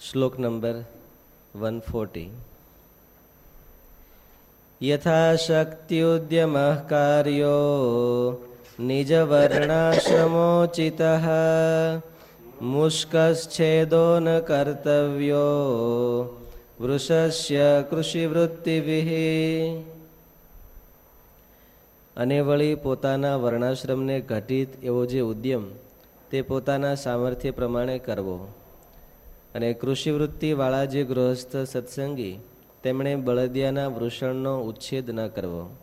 શ્લોક number one forty યથાશક્ત્યુદ્યમ કાર્યો નિજવર્ણાશ્રમોચિત મુષ્કચ્છેદો ન કર્તવ્યો વૃષસ્ય કૃષિવૃત્તિભિઃ અને વળી પોતાના વર્ણાશ્રમને ઘટિત એવો જે ઉદ્યમ તે પોતાના સામર્થ્ય પ્રમાણે કરવો. અને કૃષિવૃત્તિવાળા જે ગૃહસ્થ સત્સંગી, તેમણે બળદિયાના વૃષણનો ઉચ્છેદ ન કરવો.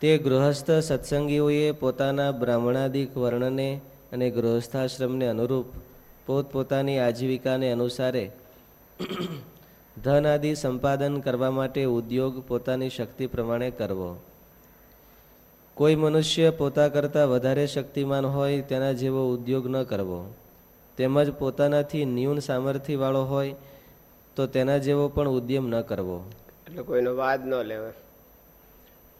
તે ગૃહસ્થ સત્સંગીઓએ પોતાના બ્રાહ્મણાદિક વર્ણને અને ગૃહસ્થાશ્રમને અનુરૂપ પોતપોતાની આજીવિકાને અનુસારે ધન આદિ સંપાદન કરવા માટે ઉદ્યોગ પોતાની શક્તિ પ્રમાણે કરવો. કોઈ મનુષ્ય પોતા કરતાં વધારે શક્તિમાન હોય તેના જેવો ઉદ્યોગ ન કરવો. તેમજ પોતાનાથી ન્યૂન સામર્થ્યવાળો હોય, તો તેના જેવો પણ ઉદ્યમ ન કરવો. એટલે કોઈનો વાદ ન લેવાય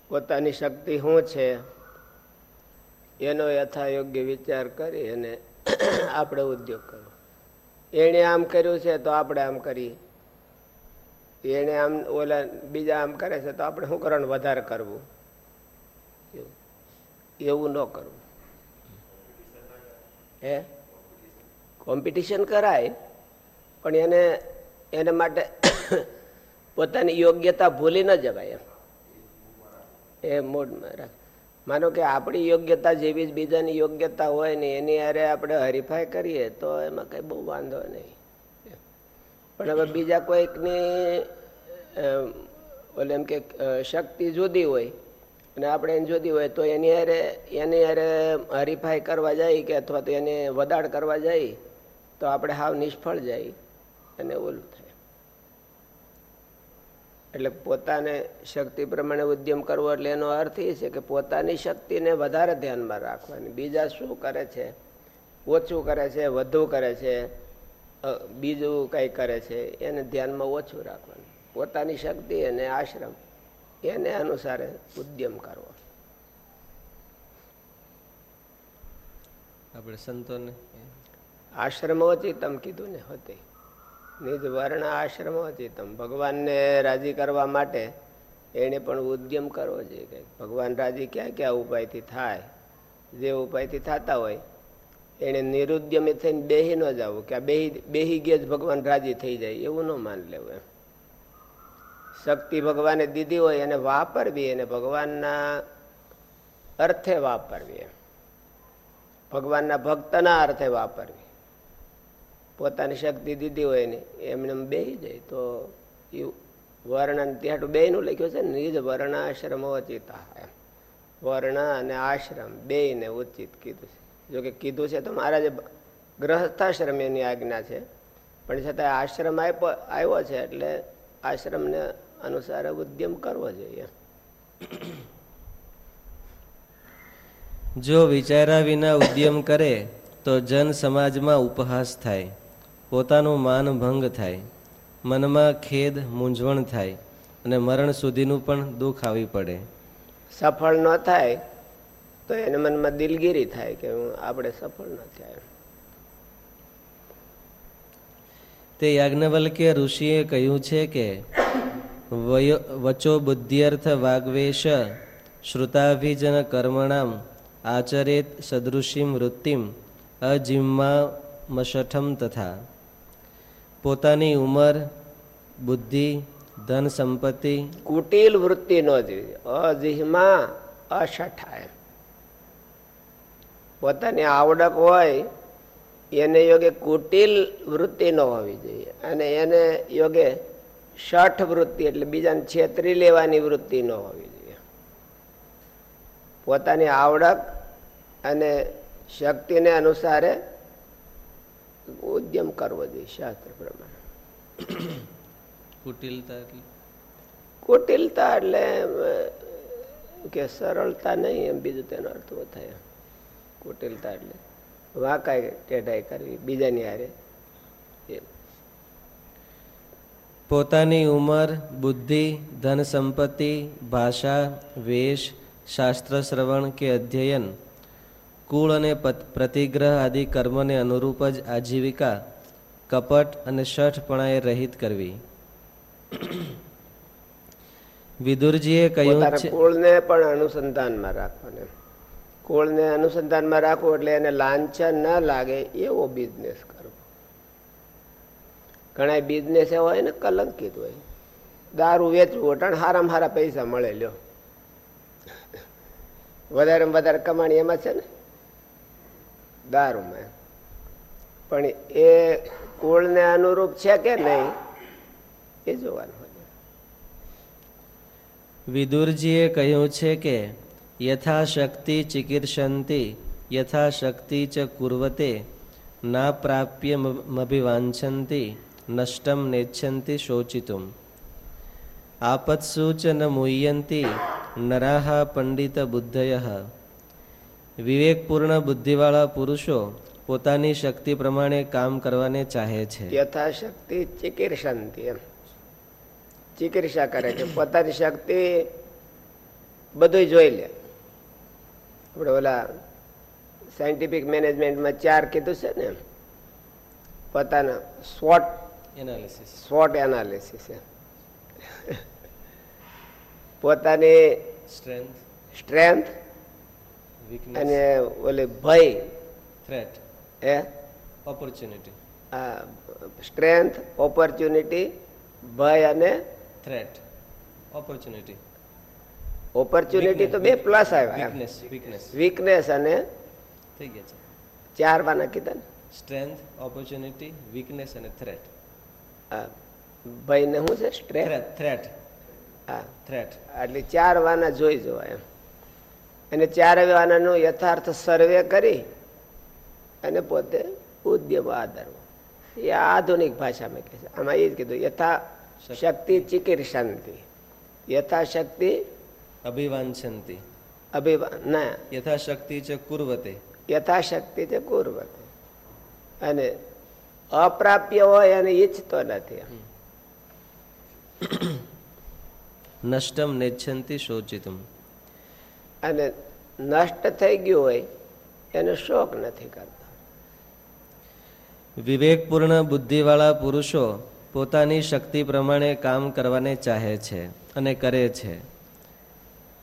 પોતાની શક્તિ શું છે, એનો યથા યોગ્ય વિચાર કરી અને આપણે ઉદ્યોગ કરવો. એણે આમ કર્યું છે તો આપણે આમ કરીએ. એણે આમ ઓલા બીજા આમ કરે છે તો આપણે શું કરવાનું? વધારે કરવું. એવું ન કરવું. હે? કોમ્પિટિશન કરાય, પણ એને એને માટે પોતાની યોગ્યતા ભૂલી ન જવાય એમ. એ મોડમાં રાખ. માનો કે આપણી યોગ્યતા જેવી જ બીજાની યોગ્યતા હોય ને એની હારે આપણે હરીફાઈ કરીએ, તો એમાં કંઈ બહુ વાંધો નહીં. પણ હવે બીજા કોઈકની ઓલે એમ કે શક્તિ જુદી હોય અને આપણે એની જુદી હોય, તો એની હારે એની હારે હરીફાઈ કરવા જાય કે અથવા તો એને વદાડ કરવા જાય તો આપણે હાવ નિષ્ફળ જાય અને ઓલું થાય. એટલે પોતાને શક્તિ પ્રમાણે ઉદ્યમ કરવો એટલે એનો અર્થ એ છે કે પોતાની શક્તિને વધારે ધ્યાનમાં રાખવાની. બીજા શું કરે છે? ઓછું કરે છે, વધુ કરે છે બીજું કંઈ કરે છે, એને ધ્યાનમાં ઓછું રાખવાનું. પોતાની શક્તિ અને આશ્રમ એને અનુસારે ઉદ્યમ કરવો. આપણે સંતોને આશ્રમોચિતમ કીધું ને હોતે. નિજ વર્ણ આશ્રમોચિતમ ભગવાનને રાજી કરવા માટે એને પણ ઉદ્યમ કરવો જોઈએ કે ભગવાન રાજી ક્યાં ક્યાં ઉપાયથી થાય, જે ઉપાયથી થતા હોય એને નિરુદ્યમી થઈને બેહી ન જવું, કે આ બેહી બેહી ગયા જ ભગવાન રાજી થઈ જાય, એવું ન માન લેવું એમ. શક્તિ ભગવાને દીધી હોય એને વાપરવી, એને ભગવાનના અર્થે વાપરવી એમ. ભગવાનના ભક્તના અર્થે વાપરવી. પોતાની શક્તિ દીધી હોય ને, એમને બેહી જાય. તો એ વર્ણ ત્યાં બે નું લખ્યું છે ને નિજ વર્ણાશ્રમ ઉચિતા એમ. વર્ણ અને આશ્રમ બે ને ઉચિત કીધું છે. જોકે કીધું છે તો મારા જે ગ્રહસ્થાશ્રમ એની આજ્ઞા છે. પણ છતાં આશ્રમ આવ્યો છે એટલે આશ્રમને અનુસાર ઉદ્યમ કરવો જોઈએ જો વિચાર્યા વિના ઉદ્યમ કરે, તો જન સમાજમાં ઉપહાસ થાય. પોતાનું માન ભંગ થાય મનમાં ખેદ મૂંઝવણ થાય અને મરણ સુધીનું પણ દુઃખ આવી પડે. સફળ ન થાય તો એને મનમાં દિલગીરી થાય કે આપણે સફળ ન થયા તે યાજ્ઞવલ્કે ઋષિએ કહ્યું છે કે વચો બુદ્ધિર્થ વાગવેશ શ્રુતાભિજન કર્મણામ આચરેત સદૃશિમ વૃત્તિમ અજિમ્મા મશઠમ તથા પોતાની ઉંમર, બુદ્ધિ, ધન સંપત્તિ. કુટિલ વૃત્તિ નો જોઈએ અજિહમાં અશઠાય. પોતાની આવડક હોય, એને યોગે કુટિલ વૃત્તિ ન હોવી જોઈએ. અને એને યોગે શઠ વૃત્તિ એટલે બીજાને છેતરી લેવાની વૃત્તિ ન હોવી જોઈએ. પોતાની આવડક અને શક્તિને અનુસારે ઉદ્યમ કરવો જોઈએ, શાસ્ત્ર પ્રમાણે. કુટિલતા એટલે? કુટિલતા એટલે કે સરળતા નહીં એમ બીજું તેનો અર્થ થાય કુટિલતા એટલે વાંકાય ટેઢાઈ કરવી બીજાની હારે. પોતાની ઉંમર બુદ્ધિ ધન સંપત્તિ ભાષા વેશ શાસ્ત્ર શ્રવણ કે અધ્યયન કુળ અને પ્રતિગ્રહ આદિ કર્મને અનુરૂપ જ આજીવિકા કપટ અને શઠપણાએ રહિત કરવી. વિદુરજીએ કહ્યું છે કુળને પણ અનુસંધાનમાં રાખવાને કુળને અનુસંધાનમાં રાખવું એટલે એને લાંછન ન લાગે એવો બિઝનેસ કરવો ઘણા બિઝનેસ એવો હોય ને કલંકિત હોય. દારૂ વેચવું અટાણ હારામ હારા પૈસા મળે લ્યો. વધારે વધારે કમાણી એમાં છે ને? દારૂમાં પણ એ કુળને અનુરૂપ છે કે નહીં, એ જોવાનું વિદુરજીએ કહ્યું છે કે, યથાશક્તિ ચિકિર્ષંતિ, યથાશક્તિ ચ કુર્વતે, ના પ્રાપ્ય મભિવાંછંતી, નષ્ટમ નેચ્છંતી શોચિતુમ. આપત્સુ ચ ન મુહ્યંતી નરાહ પંડિત બુદ્ધય. વિવેકપૂર્ણ બુદ્ધિવાળા પુરુષો પોતાની શક્તિ પ્રમાણે કામ કરવાને ચાહે છે. યથાશક્તિ ચિકીર્ષંતી એમ. ચિકિત્સા કરે છે. પોતાની શક્તિ બધું જોઈ લે. આપણે ઓલા સાયન્ટિફિક મેનેજમેન્ટમાં ચાર કીધું છે ને પોતાના સ્વોટ એનાલિસિસ સ્વોટ એનાલિસિસ પોતાની સ્ટ્રેન્થ સ્ટ્રેન્થ અને ઓલી ભય. થ્રેટ એ? ઓપોર્ચ્યુનિટી સ્ટ્રેન્થ ઓપોર્ચ્યુનિટી ભય અને થ્રેટ ઓપોર્ચ્યુનિટી ઓપોર્ચ્યુનિટી તો બે પ્લસ આવ્યા વીકનેસ વીકનેસ વીકનેસ અને થઈ ગયા છે. ચાર વાના કીધા ને? સ્ટ્રેન્થ ઓપોર્ચ્યુનિટી વીકનેસ અને થ્રેટ ભય ને શું છે? સ્ટ્રેન્થ થ્રેટ થ્રેટ હા. થ્રેટ એટલે ચાર વાના જોઈ જવાય એમ. અને ચાર વાનાનું યથાર્થ સર્વે કરી અને પોતે ઉદ્યમ આદરવો. એ આધુનિક ભાષામાં કહે છે. આમાં એ જ કીધું યથા શક્તિ. ચિકિત્સાંતિ યથાશક્તિ અભિવાંછંતિ. અભિવાન ના. યથાશક્તિ છે કુર્વતે. યથાશક્તિ છે કુર્વતે. અને અપ્રાપ્ય હોય અને ઈચ્છતો નથી નષ્ટમ નેચ્છંતિ શોચિતમ. અને નષ્ટ થઈ ગયું હોય એને શોક નથી કરતો. વિવેકપૂર્ણ બુદ્ધિવાળા પુરુષો પોતાની શક્તિ પ્રમાણે કામ કરવાને ચાહે છે અને કરે છે.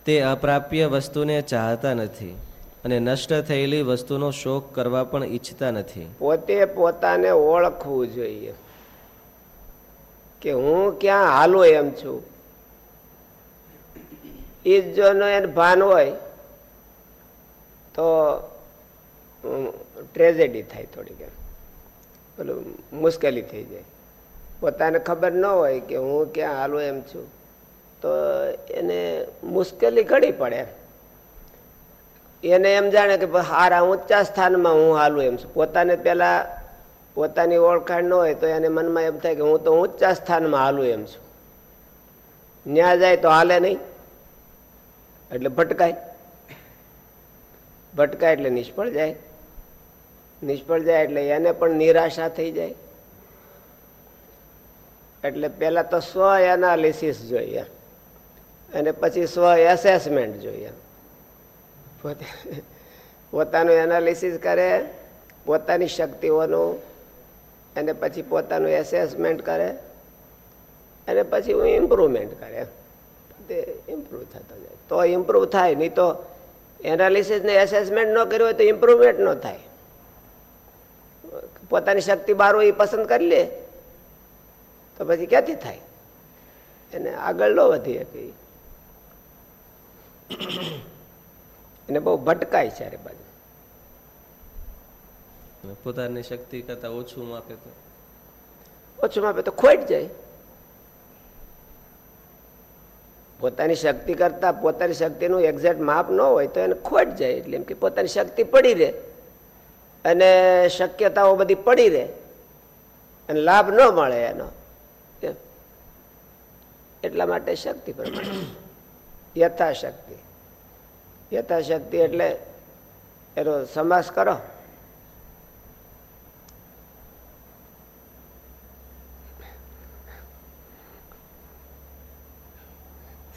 તે અપ્રાપ્ય વસ્તુને ચાહતા નથી અને નષ્ટ થયેલી વસ્તુનો શોક કરવા પણ ઈચ્છતા નથી. પોતે પોતાને ઓળખવું જોઈએ. કે હું ક્યાં હાલો એમ છું. એ જો એને ભાન હોય તો ટ્રેજેડી થાય થોડીક એમ. પેલું મુશ્કેલી થઈ જાય. પોતાને ખબર ન હોય કે હું ક્યાં હાલું એમ છું. તો એને મુશ્કેલી ઘડી પડે. એને એમ જાણે કે હારા ઊંચા સ્થાનમાં હું હાલું એમ છું. પોતાને પહેલાં પોતાની ઓળખાણ ન હોય તો એને મનમાં એમ થાય કે હું તો ઊંચા સ્થાનમાં હાલું એમ છું. ન્યા જાય તો હાલે નહીં. એટલે ભટકાય. ભટકાય એટલે નિષ્ફળ જાય. નિષ્ફળ જાય એટલે એને પણ નિરાશા થઈ જાય. એટલે પેલા તો સ્વ એનાલિસિસ જોઈએ. અને પછી સ્વ એસેસમેન્ટ જોઈએ. પોતે પોતાનું એનાલિસિસ કરે, પોતાની શક્તિઓનું, અને પછી પોતાનું એસેસમેન્ટ કરે, અને પછી હું ઇમ્પ્રુવમેન્ટ કરે. તે ઇમ્પ્રુવ થતો જાય. તો ઇમ્પ્રુવ થાય, નહીં તો એનાલિસિસ ને એસેસમેન્ટ ન કર્યું હોય તો ઇમ્પ્રુવમેન્ટ ન થાય. પોતાની શક્તિ બારો એ પસંદ કરી લે તો પછી ક્યાંથી થાય? એને આગળ ન વધી શકે. એને બહુ ભટકાય છે બાજુ. પોતાની શક્તિ કરતા ઓછું માપે તો. ઓછું માપે તો ખોટ જાય. પોતાની શક્તિ કરતા પોતાની શક્તિનું એક્ઝેક્ટ માપ ન હોય તો એને ખોટ જાય એટલે એમ કે પોતાની શક્તિ પડી રહે. અને શક્યતાઓ બધી પડી રહે અને લાભ ન મળે એનો. એટલા માટે શક્તિ પ્રમાણે. યથાશક્તિ. યથાશક્તિ એટલે એનો સમાસ કરો.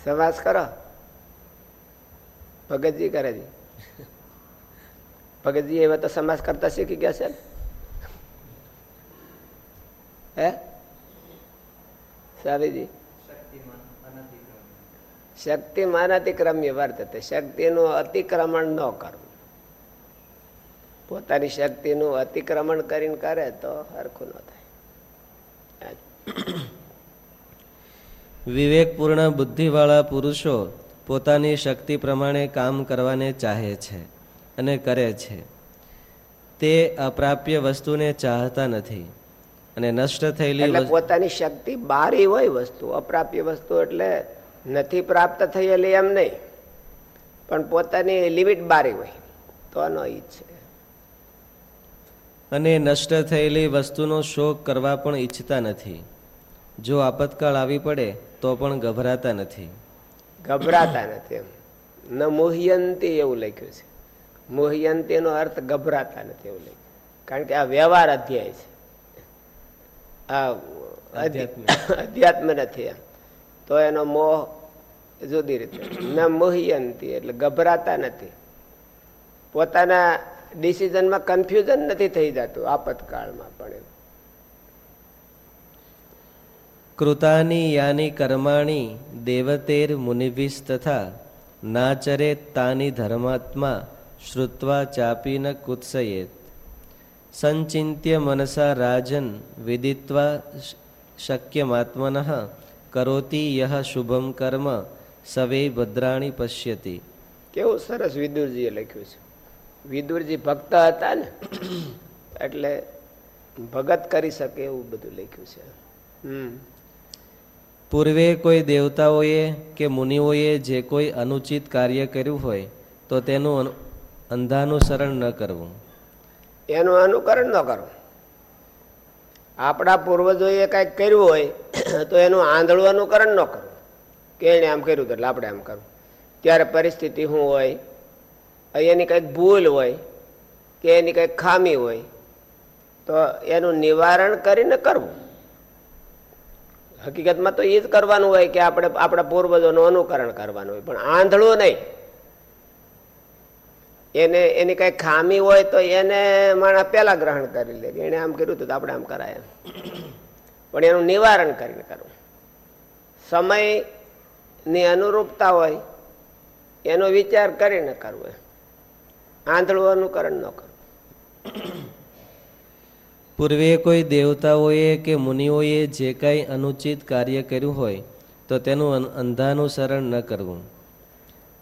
સમાસ કરો. ભગતજી કરે છે. ભગતજી એવા તો સમાસ કરતા શીખી ગયા છે હે? સ્વામીજી શક્તિમાન અતિક્રમ્ય વર્તતે શક્તિનું અતિક્રમણ ન કરવું. પોતાની શક્તિનું અતિક્રમણ કરીને કરે તો હરખું ન થાય. વિવેકપૂર્ણ બુદ્ધિવાળા પુરુષો પોતાની શક્તિ પ્રમાણે કામ કરવાને ચાહે છે. અને કરે છે. તે અપ્રાપ્ય વસ્તુને ચાહતા નથી અને નષ્ટ થયેલી પોતાની શક્તિ બારી હોય વસ્તુ અપ્રાપ્ય વસ્તુ એટલે નથી પ્રાપ્ત થયેલી એમ નહીં પણ પોતાની લિમિટ બારી હોય તો ન ઈચ્છે અને નષ્ટ થયેલી વસ્તુનો શોક કરવા પણ ઈચ્છતા નથી. જો આપતકાળ આવી પડે તો પણ ગભરાતા નથી. ગભરાતા નથી એમ. ન મોહિયંતી એવું લખ્યું છે. મોહ્યંતી નો અર્થ ગભરાતા નથી એવું લઈ કારણ કે આ વ્યવહાર અધ્યાય છે. આ અધ્યાત્મ. અધ્યાત્મ નથી એમ. તો એનો મોહ જુદી રીતે. ન મોહિયંતી એટલે ગભરાતા નથી. પોતાના ડિસિઝનમાં કન્ફ્યુઝન નથી થઈ જતું આપતકાળમાં પણ એમ. કૃતાની યાની કર્માણી દેવતેર મુનિભિસ તથા નાચરે તાની ધર્માત્મા શ્રુત્વા ચાપી ન કુત્સયેત સંચિંત્ય મનસા રાજન વિદિત્વા શક્યમાત્મન કરોતી યહ શુભમ કર્મ સવે ભદ્રાણી પશ્યતી કેવું સરસ વિદુરજીએ લખ્યું છે. વિદુરજી ભક્ત હતા ને એટલે ભગત કરી શકે એવું બધું લખ્યું છે. હમ. પૂર્વે કોઈ દેવતાઓએ કે મુનિઓએ જે કોઈ અનુચિત કાર્ય કર્યું હોય તો તેનું અનુ- અંધાનુસરણ ન કરવું. એનું અનુકરણ ન કરવું. આપણા પૂર્વજોએ કંઈક કર્યું હોય, તો એનું આંધળું અનુકરણ ન કરવું. કે એણે આમ કર્યું એટલે આપણે આમ કરવું. ત્યારે પરિસ્થિતિ શું હોય? એની કંઈક ભૂલ હોય, કે એની કંઈક ખામી હોય, તો એનું નિવારણ કરીને કરવું. હકીકતમાં તો એ જ કરવાનું હોય કે આપણે, આપણા પૂર્વજોનું અનુકરણ કરવાનું હોય. પણ આંધળું નહીં. એને, એની કઈ ખામી હોય તો એને માણસ પેલા ગ્રહણ કરી લે એણે આમ કર્યું હતું તો આપણે આમ કરાય પણ એનું નિવારણ કરીને કરવું. સમયની અનુરૂપતા હોય, એનો વિચાર કરીને કરવો આંધળું અનુકરણ ન કરવું. પૂર્વે કોઈ દેવતાઓએ કે મુનિઓએ જે કાંઈ અનુચિત કાર્ય કર્યું હોય, તો તેનું અંધાનુસરણ ન કરવું.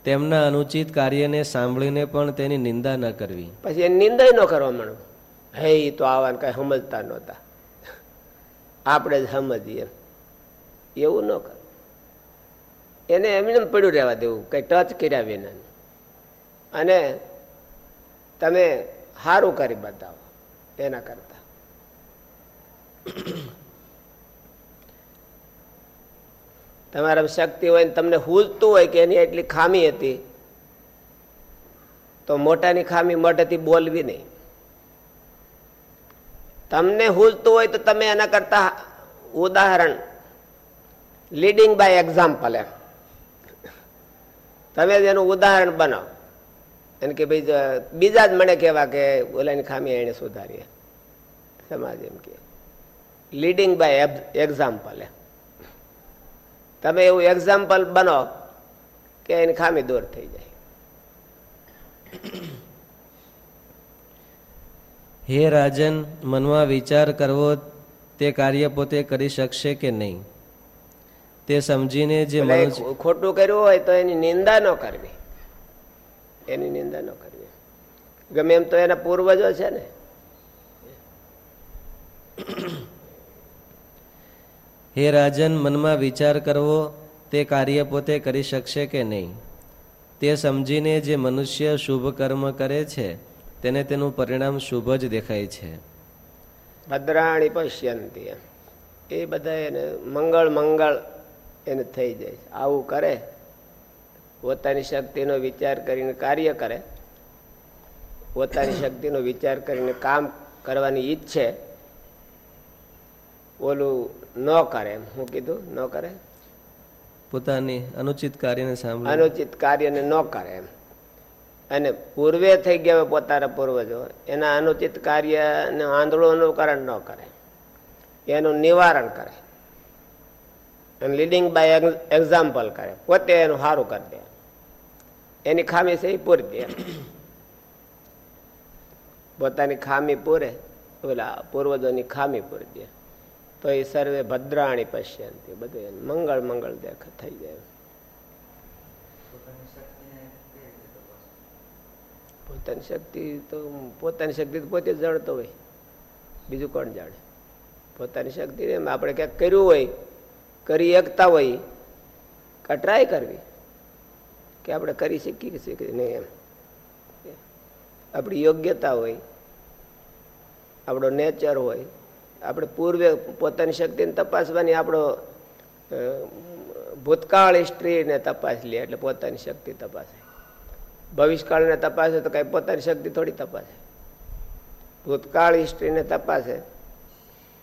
તેમના અનુચિત કાર્યને સાંભળીને પણ તેની નિંદા ન કરવી. પછી એની નિંદા ન કરવા માંડવું હે એ તો આવાને કઈ સમજતા નહોતા. આપણે જ સમજીએ એવું ન કર. એને એમને પડ્યું રહેવા દેવું, કઈ ટચ કર્યા વિના. અને તમે સારું કરી બતાવો, એના કરતા. તમારા શક્તિ હોય ને તમને હુલતું હોય કે એની એટલી ખામી હતી, તો મોટાની ખામી મોટેથી બોલવી નહીં. તમને હુલતું હોય તો તમે એના કરતા ઉદાહરણ લીડિંગ બાય એક્ઝામ્પલ એમ. તમે જ એનું ઉદાહરણ બનાવો. એને કે ભાઈ, બીજા જ મને કહેવા કે ઓલાની ખામી એને સુધારી સમાજ એમ કે. લીડિંગ બાય એક્ઝામ્પલ એમ. તમે એવું એક્ઝામ્પલ બનો કે એની ખામી દૂર થઈ જાય. હે રાજન મનમાં વિચાર કરવો તે કાર્ય પોતે કરી શકશે કે નહીં? તે સમજીને જે ખોટું કર્યું હોય તો એની નિંદા ન કરવી. એની નિંદા ન કરવી. ગમે એમ તો એના પૂર્વજો છે ને. હે રાજન, મનમાં વિચાર કરવો, તે કાર્ય પોતે કરી શકશે કે નહીં? તે સમજીને જે મનુષ્ય શુભ કર્મ કરે છે, તેને તેનું પરિણામ શુભ જ દેખાય છે. ભદ્રાણી પશ્યંતી એ બધા એને મંગળ મંગળ એને થઈ જાય છે. આવું કરે, પોતાની શક્તિનો વિચાર કરીને કાર્ય કરે, પોતાની શક્તિનો વિચાર કરીને કામ કરવાની ઈચ્છે, ઓલું ન કરે હું કીધું ન કરે? પોતાની અનુચિત કાર્યને સાંભળે. અનુચિત કાર્યને ન કરે એમ. અને પૂર્વે થઈ ગયા પોતાના પૂર્વજો એના અનુચિત કાર્યને આંધળું અનુકરણ ન કરે. એનું નિવારણ કરે. અને લીડિંગ બાય એક્ઝામ્પલ કરે. પોતે એનું સારું કરી દે. એની ખામી છે એ પૂરી દે. પોતાની ખામી પૂરે પેલા પૂર્વજોની ખામી પૂરી દે. તો એ સર્વે ભદ્રાણી પશ્યંતી બધું મંગળ મંગળ દેખ થઈ જાય. પોતાની શક્તિ તો પોતાની શક્તિ તો પોતે જાણતો હોય. બીજું કોણ જાણે? પોતાની શક્તિ એમ આપણે ક્યાંક કર્યું હોય કરી એકતા હોય કે ટ્રાય કરવી? કે આપણે કરી શકીએ શીખી નહીં એમ. આપણી યોગ્યતા હોય આપણો નેચર હોય આપણે પૂર્વે પોતાની શક્તિને તપાસવાની આપણો ભૂતકાળ હિસ્ટ્રીને તપાસ લે એટલે પોતાની શક્તિ તપાસે. ભવિષ્યકાળને તપાસે તો કંઈ પોતાની શક્તિ થોડી તપાસે. ભૂતકાળ હિસ્ટ્રીને તપાસે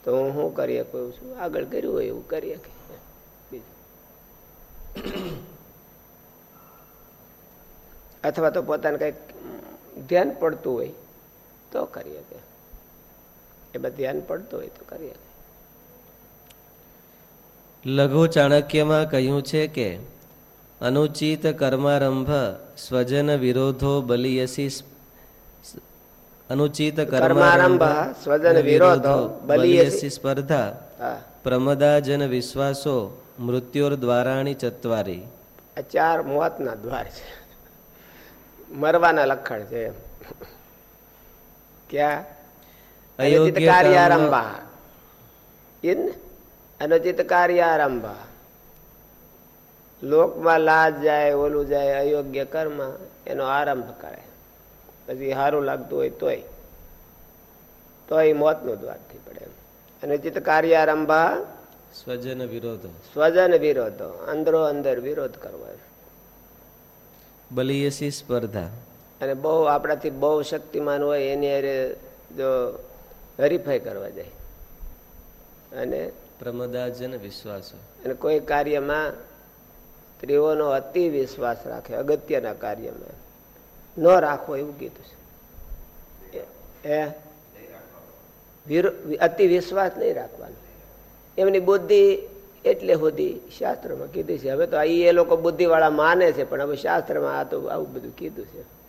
તો હું શું કરી શકું છું આગળ કર્યું હોય એવું કરી શકે. બીજું. અથવા તો પોતાને કંઈક ધ્યાન પડતું હોય તો કરી શકે. એમાં ધ્યાન પડતું હોય તો કરી લઘુ ચાણક્યમાં કહ્યું છે કે અનુચિત કર્મારંભ સ્વજન વિરોધો બલિયસી અનુચિત કર્મારંભ સ્વજન વિરોધો બલિયસી. સ્પર્ધા પ્રમદાજન વિશ્વાસો મૃત્યોર દ્વારાણી ચત્વારી. આ ચાર મોતના દ્વાર છે. મરવાના લક્ષણ છે. ક્યાં? અયોચિત કાર્યારંભા અનુચિત કાર્યારંભા લોકમાં લાજ જાય ઓલું જાય અયોગ્ય કર્મ એનો આરંભ કરે પછી સારું લાગતું હોય તોય તોય મોતનો દ્વારથી પડે અનુચિત કાર્યારંભા સ્વજન વિરોધો સ્વજન વિરોધો અંદરો અંદર વિરોધ કરવા બલિયસી સ્પર્ધા અને બહુ આપણાથી બહુ શક્તિમાન હોય એની અરે જો હરીફાઈ કરવા જાય. અને પ્રમદાજન વિશ્વાસો. અને કોઈ કાર્યમાં સ્ત્રીઓનો અતિ વિશ્વાસ રાખે અગત્યના કાર્યમાં. ન રાખવો એવું કીધું છે. એ અતિ વિશ્વાસ નહીં રાખવાનો. એમની બુદ્ધિ એટલે સુધી શાસ્ત્રમાં કીધું છે. હવે તો એ લોકો બુદ્ધિવાળા માને છે પણ હવે શાસ્ત્રમાં આ તો આવું બધું કીધું છે.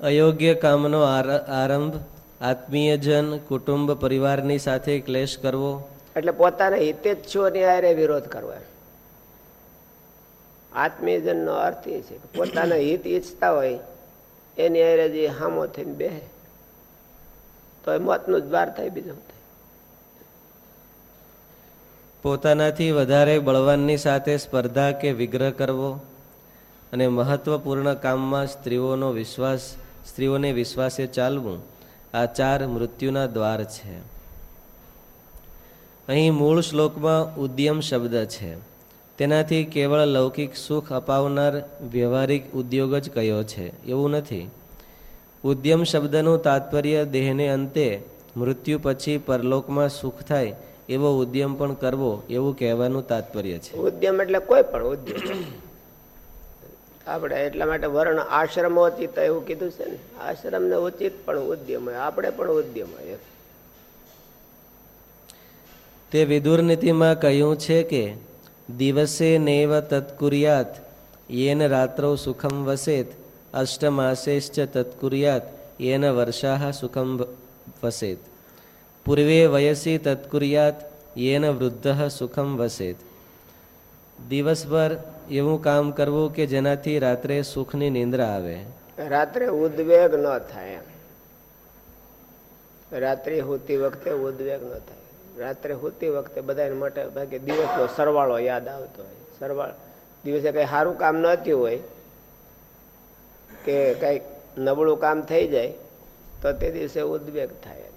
અયોગ્ય કામનો આરંભ આત્મીયજન કુટુંબ પરિવારની સાથે ક્લેશ કરવો. એટલે પોતાના હિતેચ્છોની આરે વિરોધ કરવો આત્મીયજન નો અર્થ એ છે પોતાના હિત ઈચ્છતા હોય એની આરે જે હામો થઈને બે તો એ મોતનું દ્વાર થાય બીજું થાય. પોતાનાથી વધારે બળવાનની સાથે સ્પર્ધા કે વિગ્રહ કરવો અને મહત્વપૂર્ણ કામમાં સ્ત્રીઓનો વિશ્વાસ સ્ત્રીઓને વિશ્વાસે ચાલવું આ ચાર મૃત્યુના દ્વાર છે. અહીં મૂળ શ્લોકમાં ઉદ્યમ શબ્દ છે. તેનાથી કેવળ લૌકિક સુખ અપાવનાર વ્યવહારિક ઉદ્યોગ જ કયો છે? એવું નથી. ઉદ્યમ શબ્દનું તાત્પર્ય દેહને અંતે મૃત્યુ પછી પરલોકમાં સુખ થાય એવો ઉદ્યમ પણ કરવો એવું કહેવાનું તાત્પર્ય છે. ઉદ્યમ એટલે કોઈ પણ ઉદ્યમ આપણે એટલા માટે વર્ણ આશ્રમ ઉચિત એવું કીધું છે ને આશ્રમ ને ઉચિત પણ ઉદ્યમ આપણે પણ ઉદ્યમ તે વિદુર નીતિમાં કહ્યું છે કે, દિવસે નૈવ તત્કુર્યાત, યેન રાત્રો સુખમ વસેત અષ્ટમાસેશ્ચ તત્કુર્યાત, યેન વર્ષા સુખમ વસેત. પૂર્વે વયસી તત્કુર્યાત, યેન વૃદ્ધ સુખમ વસેત. દિવસભર એવું કામ કરવું કે જેનાથી રાત્રે સુખની નિંદ્રા આવે? રાત્રે ઉદ્વેગ ન થાય રાત્રે હોતી વખતે ઉદ્વેગ ન થાય. રાત્રે હોતી વખતે બધા માટે ભાગે દિવસનો સરવાળો યાદ આવતો હોય. સરવાળો દિવસે કઈ સારું કામ ન થયું હોય, કે કંઈક નબળું કામ થઈ જાય, તો તે દિવસે ઉદ્વેગ થાય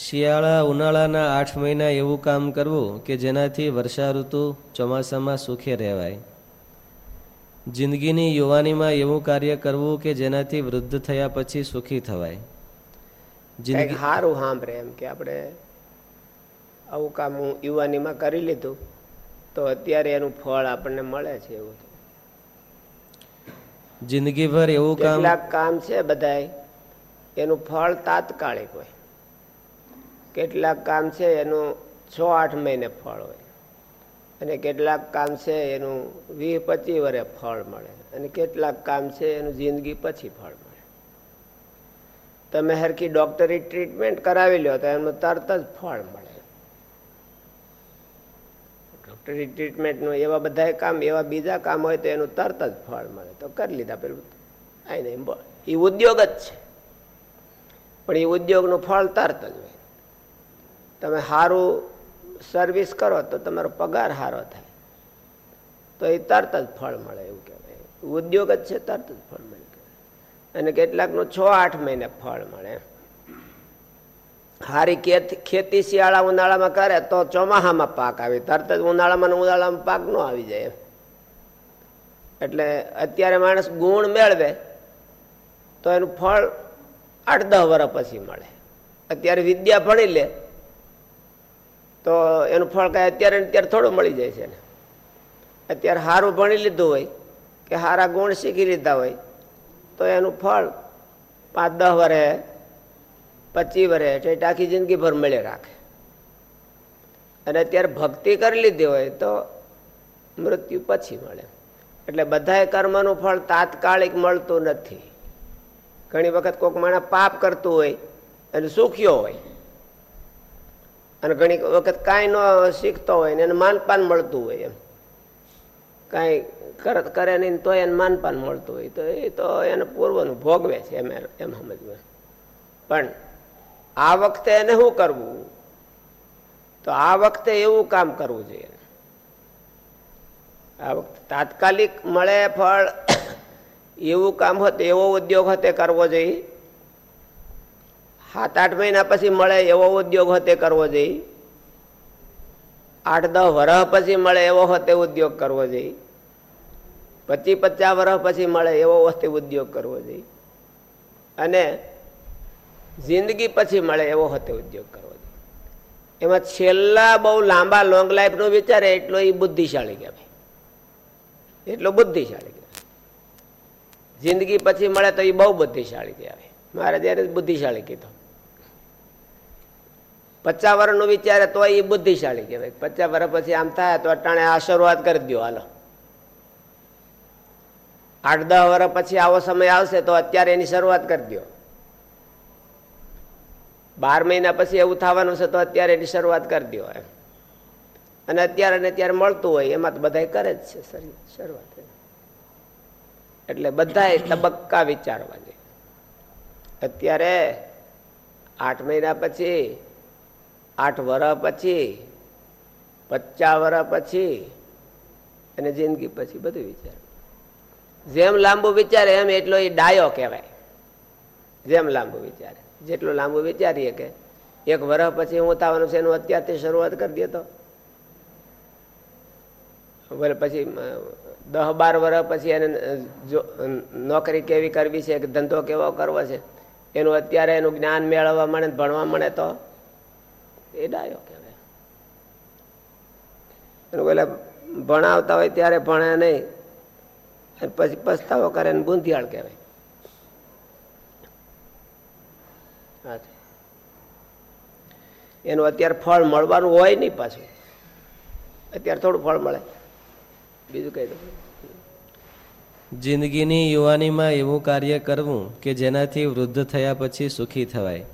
શિયાળા ઉનાળાના આઠ મહિના એવું કામ કરવું કે જેનાથી વર્ષા ઋતુ ચોમાસામાં સુખે રહેવાય. જિંદગીની યુવાનીમાં એવું કાર્ય કરવું કે જેનાથી વૃદ્ધ થયા પછી સુખી થવાય. જિંદગી સારું સાંભળે એમ કે આપણે આવું કામ હું યુવાનીમાં કરી લીધું તો અત્યારે એનું ફળ આપણને મળે છે એવું જિંદગીભર એવું કામ કામ છે બધાય એનું ફળ તાત્કાલિક હોય. કેટલાક કામ છે એનું છ આઠ મહિને ફળ હોય. અને કેટલાક કામ છે એનું વીસ પચીસ વર્ષે ફળ મળે. અને કેટલાક કામ છે એનું જિંદગી પછી ફળ મળે. તમે હરખી ડોક્ટરી ટ્રીટમેન્ટ કરાવી લો તો એનું તરત જ ફળ મળે. ડોક્ટરી ટ્રીટમેન્ટનું એવા બધા કામ, એવા બીજા કામ હોય તો એનું તરત જ ફળ મળે. તો કરી લીધા પેલું આઈને એ ઉદ્યોગ જ છે. પણ એ ઉદ્યોગનું ફળ તરત જ હોય. તમે સારું સર્વિસ કરો તો તમારો પગાર સારો થાય. તો એ તરત જ ફળ મળે એવું કહેવાય. ઉદ્યોગ જ છે, તરત જ ફળ મળે અને કેટલાકનું છ, આઠ મહિને ફળ મળે. સારી ખેતી શિયાળા ઉનાળામાં કરે તો ચોમાસામાં પાક આવે. તરત જ ઉનાળામાં ઉનાળામાં પાક ન આવી જાય. એટલે અત્યારે માણસ ગુણ મેળવે તો એનું ફળ આઠ, દસ વર્ષ પછી મળે. અત્યારે વિદ્યા ભણી લે તો એનું ફળ કાંઈ અત્યારે અત્યારે થોડું મળી જાય છે ને. અત્યારે સારું ભણી લીધું હોય કે સારા ગુણ શીખી લીધા હોય, તો એનું ફળ પાંચ દસ વરે પચીસ વરે એટલે આખી જિંદગીભર મળે રાખે. અને અત્યારે ભક્તિ કરી લીધી હોય તો મૃત્યુ પછી મળે. એટલે બધા કર્મનું ફળ તાત્કાલિક મળતું નથી. ઘણી વખત કોઈક માણસ પાપ કરતું હોય અને સુખ્યો હોય અને ઘણી વખત કાંઈ ન શીખતો હોય ને એને માનપાન મળતું હોય એમ. કાંઈ કરત કરે નહીં તો એને માનપાન મળતું હોય. તો એ તો એને પૂર્વનું ભોગવે છે એમ એમ સમજવું. પણ આ વખતે એને શું કરવું? તો આ વખતે એવું કામ કરવું જોઈએ. આ વખતે તાત્કાલિક મળે ફળ, એવું કામ હોત, એવો ઉદ્યોગ હતે કરવો જોઈએ. સાત આઠ મહિના પછી મળે એવો ઉદ્યોગ હોતે કરવો જોઈએ આઠ, દસ વર્ષ પછી મળે એવો હતે ઉદ્યોગ કરવો જોઈએ પચીસ પચાસ વર્ષ પછી મળે એવો વસ્તુ ઉદ્યોગ કરવો જોઈએ અને જિંદગી પછી મળે એવો હોતે ઉદ્યોગ કરવો જોઈએ એમાં છેલ્લા બહુ લાંબા લોંગ લાઈફનો વિચારે એટલો એ બુદ્ધિશાળી કહેવાય. એટલો બુદ્ધિશાળી કહેવાય. જિંદગી પછી મળે તો એ બહુ બુદ્ધિશાળી કહેવાય. ત્યારે બુદ્ધિશાળી કીધો. પચાસ વર્ષનું વિચારે તો એ બુદ્ધિશાળી કહેવાય. પચાસ વર્ષ પછી આમ થાય તો અટાણે આ શરૂઆત કરી દો હાલો. આઠ દસ વર્ષ પછી આવો સમય આવશે તો અત્યારે એની શરૂઆત કરી દો બાર મહિના પછી એવું થવાનું છે તો અત્યારે એની શરૂઆત કરી દો એમ. અને અત્યારે ને અત્યારે મળતું હોય, એમાં તો બધા કરે જ છે શરૂઆત એટલે બધા તબક્કા વિચારવા જોઈએ. અત્યારે આઠ મહિના પછી આઠ વર્ષ પછી, પચાસ વર્ષ પછી અને જિંદગી પછી બધું વિચાર. જેમ લાંબુ વિચારે એમ એટલો એ ડાયો કહેવાય. જેમ લાંબુ વિચારે. જેટલું લાંબુ વિચારીએ કે એક વર્ષ પછી હું થવાનું છે એનું અત્યારથી શરૂઆત કરી દે તો. પછી દસ બાર વર્ષ પછી એને જો નોકરી કેવી કરવી છે કે ધંધો કેવો કરવો છે, એનું અત્યારે એનું જ્ઞાન મેળવવા મળે ભણવા મળે તો એ ડાયો કહેવાય. એનું પેલા ભણાવતા હોય ત્યારે ભણે નહીં. પછી પસ્તાવો કરે ને બુંધિયાળ કહેવાય. એનું અત્યારે ફળ મળવાનું હોય નહીં પાછું. અત્યારે થોડું ફળ મળે. બીજું કહી દઉં જિંદગીની યુવાનીમાં એવું કાર્ય કરવું કે જેનાથી વૃદ્ધ થયા પછી સુખી થવાય.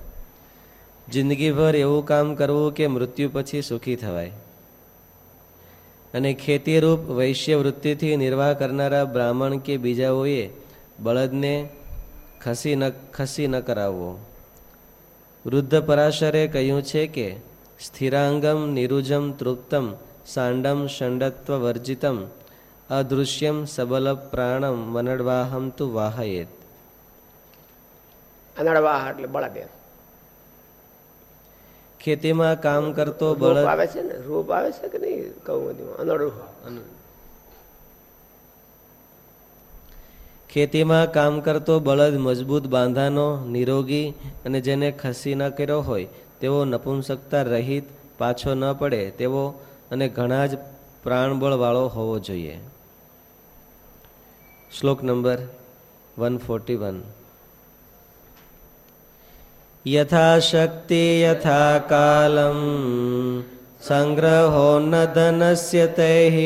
જિંદગીભર એવું કામ કરવું કે મૃત્યુ પછી સુખી થવાય. અને ખેતીરૂપ વૈશ્ય વૃત્તિથી નિર્વાહ કરનારા બ્રાહ્મણ કે બીજાઓએ બળદને ખસી ન ખસી ન કરાવવો. વૃદ્ધ પરાશરે કહ્યું છે કે, સ્થિરાંગમ નિરુજમ તૃપ્તમ સાંડમ શંડત્વ વર્જિતમ અદૃશ્યમ સબલ પ્રાણમ મનડવાહમ તું વાહયેત. અનડવાહ એટલે બળદ ખેતીમાં કામ કરતો બળદ. આવે છે ને? રોપ આવે છે કે નહીં? કહું અનડું. ખેતીમાં કામ કરતો બળદ મજબૂત બાંધાનો નિરોગી અને જેને ખસી ન કર્યો હોય તેવો નપુંસકતા રહિત પાછો ન પડે તેવો અને ઘણા જ પ્રાણબળવાળો હોવો જોઈએ. શ્લોક નંબર વન ફોર્ટી વન. યથાશક્તિ યથા કાલમ સંગ્રહો ન ધનસ્ય તૈઃ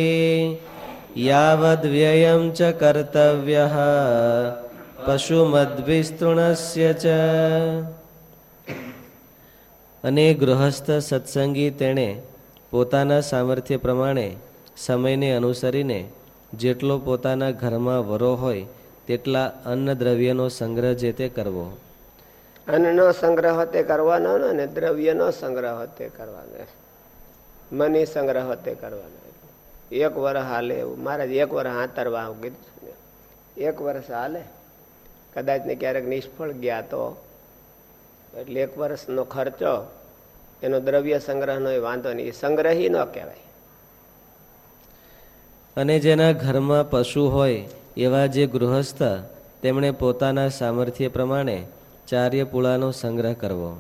યાવદ વ્યયમ ચ કર્તવ્ય પશુમદ્વિસ્તૃણસ્ય ચ અને ગૃહસ્થ સત્સંગી તેણે પોતાના સામર્થ્ય પ્રમાણે સમયને અનુસરીને જેટલો પોતાના ઘરમાં વરો હોય, તેટલા અન્ન દ્રવ્યનો સંગ્રહ જે તે કરવો. અન્નનો સંગ્રહ તે કરવાનો ને દ્રવ્યનો સંગ્રહ તે કરવાનો. મની સંગ્રહ તે કરવાનો. એક વર્ષ હાલે એવું. મહારાજ, એક વર્ષ હાતરવા કીધું એક વર્ષ હાલે. કદાચ ને ક્યારેક નિષ્ફળ ગયા તો. એટલે એક વર્ષનો ખર્ચો, એનો દ્રવ્ય સંગ્રહનો વાંધો નહીં. સંગ્રહી ન કહેવાય. અને જેના ઘરમાં પશુ હોય, એવા જે ગૃહસ્થ, તેમણે પોતાના સામર્થ્ય પ્રમાણે ચાર્ય પુળાનો સંગ્રહ કરવો.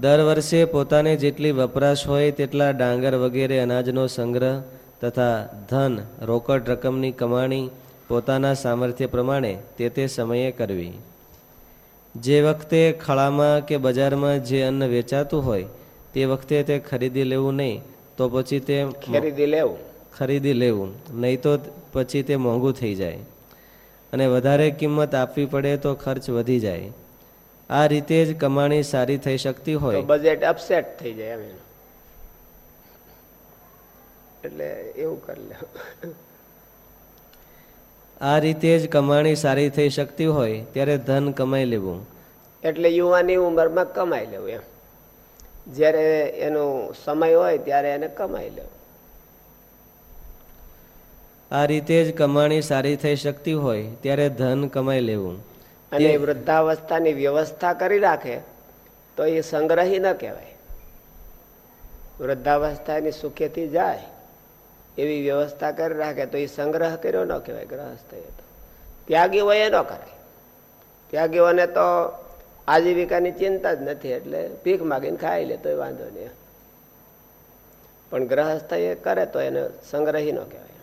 દર વર્ષે પોતાને જેટલી વપરાશ હોય તેટલા ડાંગર વગેરે અનાજનો સંગ્રહ તથા ધન રોકડ રકમની કમાણી પોતાના સામર્થ્ય પ્રમાણે તે તે સમયે કરવી. જે વખતે ખળામાં કે બજારમાં જે અન્ન વેચાતું હોય તે વખતે તે ખરીદી લેવું નહીં તો પછી તે ખરીદી લેવું. ખરીદી લેવું નહીં તો પછી તે મોંઘું થઈ જાય. અને વધારે કિંમત આપવી પડે તો ખર્ચ વધી જાય. આ રીતે જ કમાણી સારી થઈ શકતી હોય. બજેટ અપસેટ થઈ જાય એમ એટલે એવું કરી લે. આ રીતે જ કમાણી સારી થઈ શકતી હોય ત્યારે ધન કમાઈ લેવું. એટલે યુવાની ઉંમરમાં કમાઈ લેવું એમ. જ્યારે એનો સમય હોય ત્યારે એને કમાઈ લેવું. આ રીતે જ કમાણી સારી થઈ શકતી હોય ત્યારે ધન કમાઈ લેવું. અને વૃદ્ધાવસ્થાની વ્યવસ્થા કરી રાખે તો એ સંગ્રહી ન કહેવાય. વૃદ્ધાવસ્થાની સુખેથી જાય એવી વ્યવસ્થા કરી રાખે તો એ સંગ્રહ કર્યો ન કહેવાય ગ્રહસ્થ તો. ત્યાગી હોય એ ન કરાય ત્યાગીઓને તો આજીવિકાની ચિંતા જ નથી એટલે ભીખ માગીને ખાઈ લે તો વાંધો નહીં. પણ ગ્રહસ્થ એ કરે તો એને સંગ્રહી ન કહેવાય.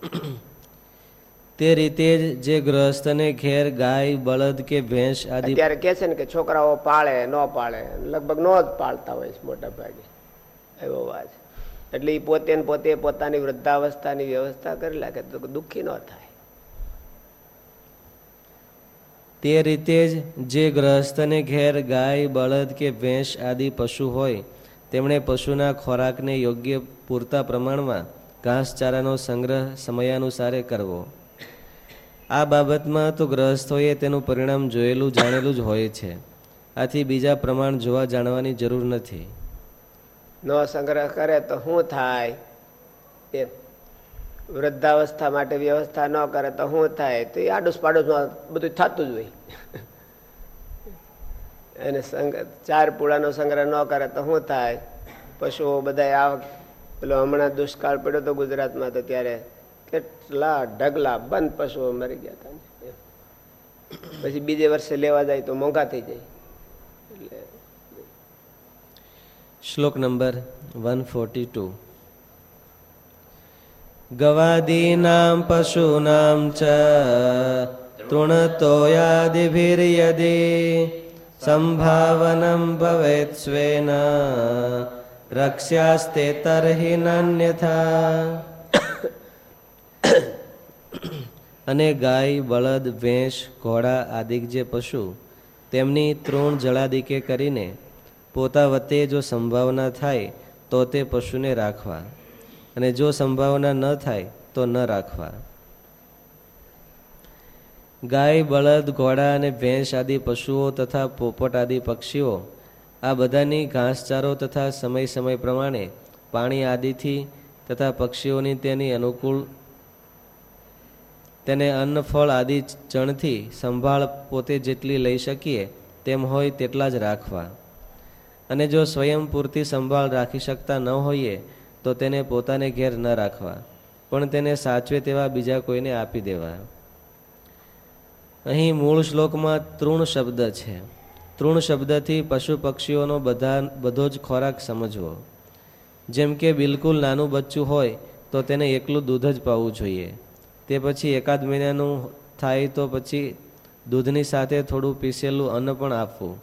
તે રીતે જ જે ગ્રહસ્થને ઘેર ગાય બળદ કે ભેંસ આદિ ત્યારે કે છે ને કે છોકરાઓ પાળે ન પાળે. લગભગ નો જ પાળતા હોય છે મોટા ભાગે એવો વાત એટલે એ પોતે પોતે પોતાની વૃદ્ધાવસ્થાની વ્યવસ્થા કરી લાગે તો દુઃખી ન થાય. તે રીતે જ જે ગ્રહસ્થને ઘેર ગાય બળદ કે ભેંસ આદિ પશુ હોય તેમણે પશુના ખોરાકને યોગ્ય પૂરતા પ્રમાણમાં ઘાસચારાનો સંગ્રહ સમયાનુસારે કરવો. આ બાબતમાં તો ગ્રહસ્થોએ તેનું પરિણામ જોયેલું જાણેલું જ હોય છે. આથી બીજા પ્રમાણ જોવા જાણવાની જરૂર નથી. નો સંગ્રહ કરે તો શું થાય? એ વૃદ્ધાવસ્થા માટે વ્યવસ્થા ન કરે તો શું થાય? તો એ આડોશ પાડોશમાં બધું થતું જ હોય. એને ચાર પૂળાનો સંગ્રહ ન કરે તો શું થાય? પશુઓ બધા આ પેલો હમણાં દુષ્કાળ પડ્યો તો ગુજરાતમાં તો ત્યારે કેટલા ઢગલા બંધ પશુઓ મરી ગયા હતા પછી બીજે વર્ષે લેવા જાય તો મોંઘા થઈ જાય. એટલે શ્લોક નંબર વન ફોર્ટી ટુ. ગવાદીનામ પશુનામ ચ તૃણતોયાદિભિર્યદિ, સંભાવનમ ભવેત સ્વેન રક્ષ્યાસ્તે તર્હિ નાન્યથા અને ગાય, બળદ, ભેંસ, ઘોડા આદિક જે પશુ તેમની તૃણ જળાદિકે કરીને પોતા વતે જો સંભાવના થાય તો તે પશુને રાખવા અને જો સંભાવના ન થાય તો ન રાખવા. ગાય, બળદ, ઘોડા અને ભેંસ આદિ પશુઓ તથા પોપટ આદિ પક્ષીઓ આ બધાની ઘાસચારો તથા સમય સમય પ્રમાણે પાણી આદિથી તથા પક્ષીઓની તેની અનુકૂળ તેને અન્ન, ફળ આદિ ચણથી સંભાળ પોતે જેટલી લઈ શકીએ તેમ હોય તેટલા જ રાખવા. અને જો સ્વયં પૂરતી સંભાળ રાખી શકતા ન હોઈએ, તો તેને પોતાને ઘેર ન રાખવા, પણ તેને સાચવે તેવા બીજા કોઈને આપી દેવા. અહીં મૂળ શ્લોકમાં તૃણ શબ્દ છે. તૃણ શબ્દથી પશુ પક્ષીઓનો બધા બધો જ ખોરાક સમજવો. જેમ કે બિલકુલ નાનું બચ્ચું હોય તો તેને એકલું દૂધ જ પાવું જોઈએ. તે પછી એકાદ મહિનાનું થાય તો પછી દૂધની સાથે થોડું પીસેલું અન્ન પણ આપવું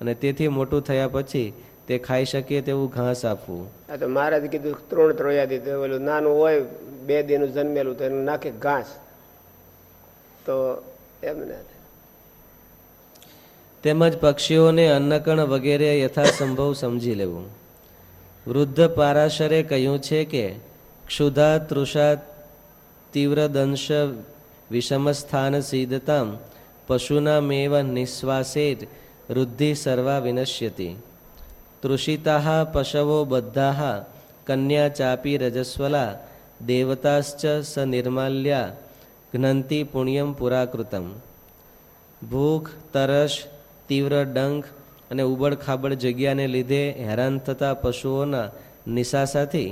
અને તેથી મોટું થયા પછી તે ખાઈ શકે તેવું ઘાસ આપવું. આ તો મહારાજ કીધું તૃણ ત્રોયાથી ઓલું નાનું હોય, બે દિનનું જન્મેલું તો એનું નાખે ઘાસ. તો એમ ને તેમજ પક્ષીઓને અન્નકણ વગેરે યથાસંભવ સમજી લેવું. વૃદ્ધ પારાશરે કહ્યું છે કે, ક્ષુધા, તૃષા તીવ્ર દંશ વિષમસ્થાન સીદતામ પશુના મેવ નિશ્વાસે વૃદ્ધિ સર્વા વિનશ્યતી. તૃષિતા, પશવો બધા કન્યા ચાપી રજસ્વલા, દેવતાશ્ચ સ નિર્માલ્યા, ઘ્નંતી પુણ્યમ પુરાકૃતમ. ભૂખ, તરસ તીવ્ર ડંખ અને ઉબડ ખાબડ જગ્યાને લીધે હેરાન થતા પશુઓના નિશાસાથી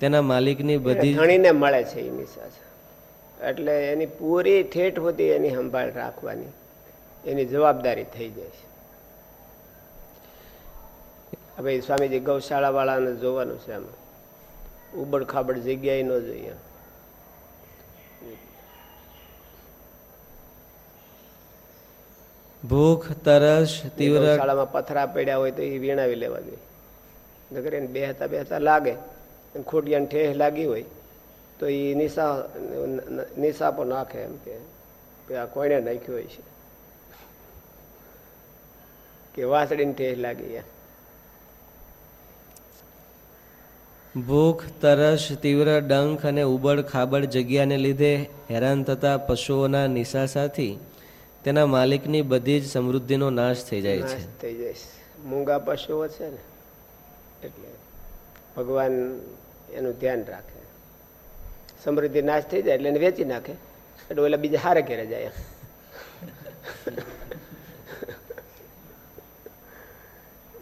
તેના માલિકની બધી ધણીને મળે છે એ નિશાસા એટલે એની પૂરી ઠેઠ હોતી એની સંભાળ રાખવાની એની જવાબદારી થઈ જાય છે. હવે સ્વામીજી ગૌશાળા વાળાને જોવાનું છે આમાં ઉબડ ખાબડ જગ્યાએ ન જોઈએ. ભૂખ તરસ તીવ્ર શાળામાં પથરા પડ્યા હોય તો એ વીણાવી લેવા જોઈએ નગર એને બેહતા બેહતા લાગે. ખોટિયાને ઠેહ લાગી હોય તો એ નિશા નિશા પણ નાખે એમ કે આ કોઈને નાખ્યું હોય છે? કે વાસળીને ઠેહ લાગી ભૂખ તરસ તીવ્ર ડંખ અને ઉબડ ખાબડ જગ્યાને લીધે હેરાન થતા પશુઓના નિશાસાથી તેના માલિકની બધી જ સમૃદ્ધિનો નાશ થઈ જાય છે. થઈ જાય મૂંગા પશુઓ છે ને, એટલે ભગવાન એનું ધ્યાન રાખે. સમૃદ્ધિ નાશ થઈ જાય એટલે એને વેચી નાખે. એટલે ઓલા બીજા હારે ઘેરે જાય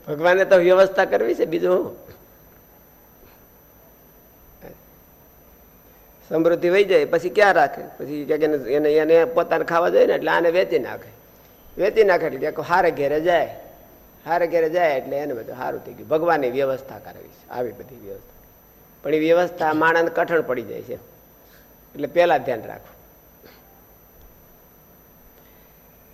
ભગવાને તો વ્યવસ્થા કરવી છે બીજું સમૃદ્ધિ વહી જાય, પછી ક્યાં રાખે? પછી એને એને પોતાને ખાવા જોઈએ ને એટલે આને વેચી નાખે. વેચી નાખે એટલે ક્યાંક હારે ઘેરે જાય. હારે ઘેરે જાય એટલે એને બધું સારું થઈ ગયું. ભગવાનની વ્યવસ્થા કરવી છે, આવી બધી વ્યવસ્થા. પણ એ વ્યવસ્થા માણસને કઠણ પડી જાય છે. એટલે પહેલાં ધ્યાન રાખવું.